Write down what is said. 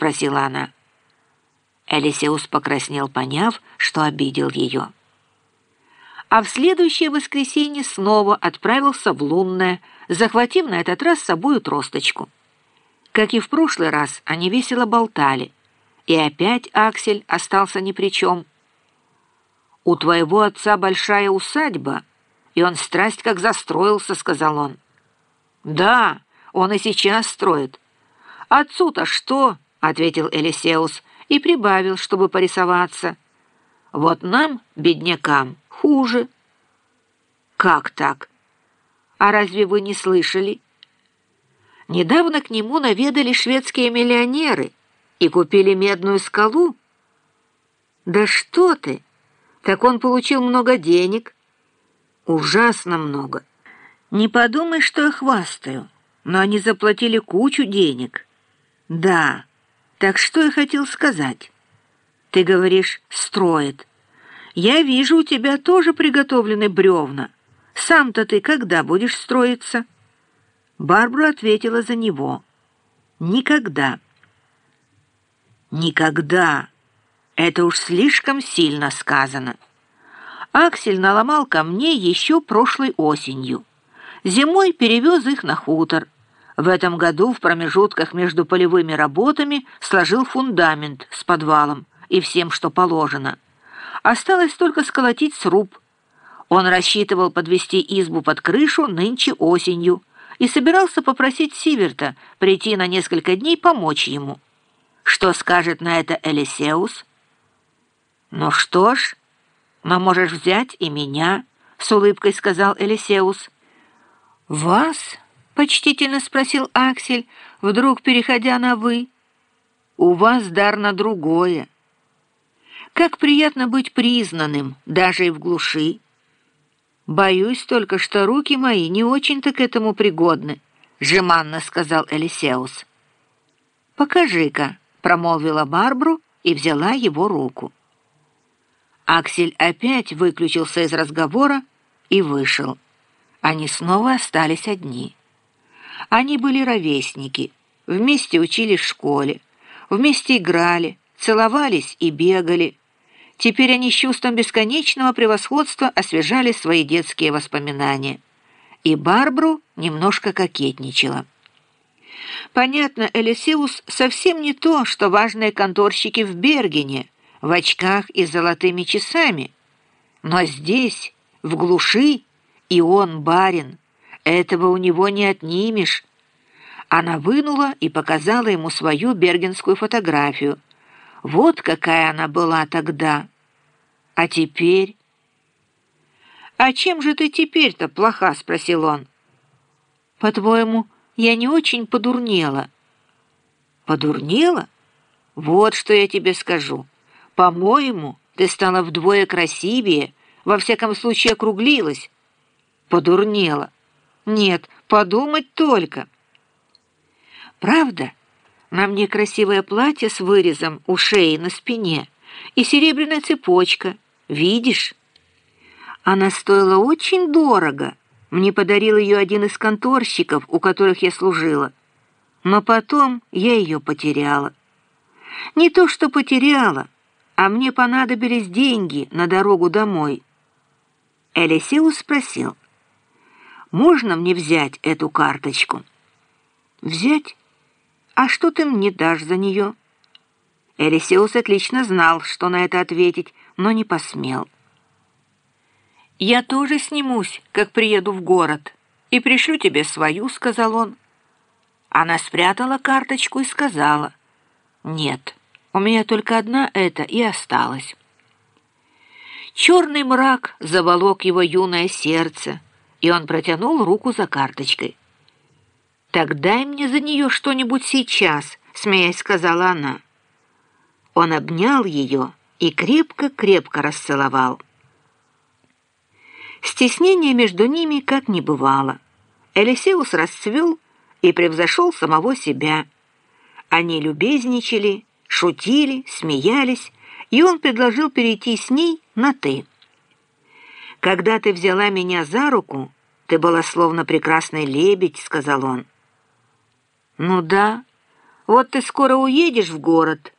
спросила она. Элисеус покраснел, поняв, что обидел ее. А в следующее воскресенье снова отправился в Лунное, захватив на этот раз с собою тросточку. Как и в прошлый раз, они весело болтали, и опять Аксель остался ни при чем. «У твоего отца большая усадьба, и он страсть как застроился», — сказал он. «Да, он и сейчас строит». «Отцу-то что?» — ответил Элисеус и прибавил, чтобы порисоваться. «Вот нам, беднякам, хуже». «Как так? А разве вы не слышали?» Недавно к нему наведали шведские миллионеры и купили медную скалу. «Да что ты! Так он получил много денег». «Ужасно много. Не подумай, что я хвастаю, но они заплатили кучу денег». «Да». Так что я хотел сказать? Ты говоришь «строит». Я вижу, у тебя тоже приготовлены бревна. Сам-то ты когда будешь строиться?» Барбара ответила за него. «Никогда». «Никогда». Это уж слишком сильно сказано. Аксель наломал камней еще прошлой осенью. Зимой перевез их на хутор. В этом году в промежутках между полевыми работами сложил фундамент с подвалом и всем, что положено. Осталось только сколотить сруб. Он рассчитывал подвести избу под крышу нынче осенью и собирался попросить Сиверта прийти на несколько дней помочь ему. Что скажет на это Элисеус? «Ну что ж, но можешь взять и меня», — с улыбкой сказал Элисеус. «Вас?» — почтительно спросил Аксель, вдруг переходя на «вы». «У вас дар на другое. Как приятно быть признанным, даже и в глуши. Боюсь только, что руки мои не очень-то к этому пригодны», — жеманно сказал Элисеус. «Покажи-ка», — промолвила Барбру и взяла его руку. Аксель опять выключился из разговора и вышел. Они снова остались одни. Они были ровесники, вместе учились в школе, вместе играли, целовались и бегали. Теперь они с чувством бесконечного превосходства освежали свои детские воспоминания. И Барбру немножко кокетничала. Понятно, Элисеус совсем не то, что важные конторщики в Бергене, в очках и золотыми часами. Но здесь, в глуши, и он барин, этого у него не отнимешь. Она вынула и показала ему свою бергенскую фотографию. Вот какая она была тогда. А теперь... «А чем же ты теперь-то плоха?» — спросил он. «По-твоему, я не очень подурнела?» «Подурнела? Вот что я тебе скажу. По-моему, ты стала вдвое красивее, во всяком случае округлилась. Подурнела». Нет, подумать только. Правда? На мне красивое платье с вырезом у шеи на спине и серебряная цепочка. Видишь? Она стоила очень дорого. Мне подарил ее один из конторщиков, у которых я служила. Но потом я ее потеряла. Не то, что потеряла, а мне понадобились деньги на дорогу домой. Элисеус спросил, можно мне взять эту карточку?» «Взять? А что ты мне дашь за нее?» Эрисеус отлично знал, что на это ответить, но не посмел. «Я тоже снимусь, как приеду в город, и пришлю тебе свою», — сказал он. Она спрятала карточку и сказала, «Нет, у меня только одна эта и осталась». Черный мрак заволок его юное сердце, и он протянул руку за карточкой. «Так дай мне за нее что-нибудь сейчас», — смеясь сказала она. Он обнял ее и крепко-крепко расцеловал. Стеснение между ними как не бывало. Элисеус расцвел и превзошел самого себя. Они любезничали, шутили, смеялись, и он предложил перейти с ней на «ты». «Когда ты взяла меня за руку, ты была словно прекрасный лебедь», — сказал он. «Ну да, Вот ты скоро уедешь в город,